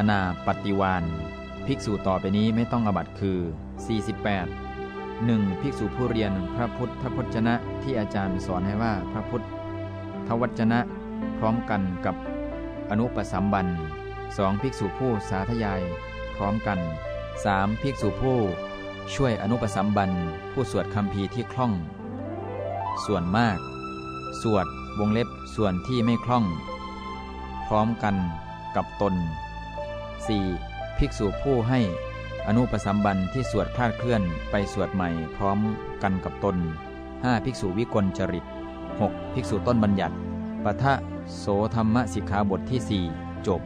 อนาปฏิวานภิกษุต่อไปนี้ไม่ต้องอบัตคือ 48 1. ภิกษุผู้เรียนพระพุทธพจนะที่อาจารย์สอนให้ว่าพระพุทธวจนะ พร้อมกันกับอนุปสัมบัน 2. ภิกษุผู้สาธยาย พร้อมกัน 3. ภิกษุผู้ช่วยอนุปสัมบันผู้สวดคำพีที่คล่อง ส่วนมาก สวดวงเล็บส่วนที่ไม่คล่อง พร้อมกันกับตน 4. ภิกษุผู้ให้อนุปสัมบันที่สวดคลาดเคลื่อนไปสวดใหม่พร้อมกันกับตน 5. ภิกษุวิกลจริต 6. ภิกษุต้นบัญญัติปะทะโสธรรมสิกขาบทที่ 4 จบ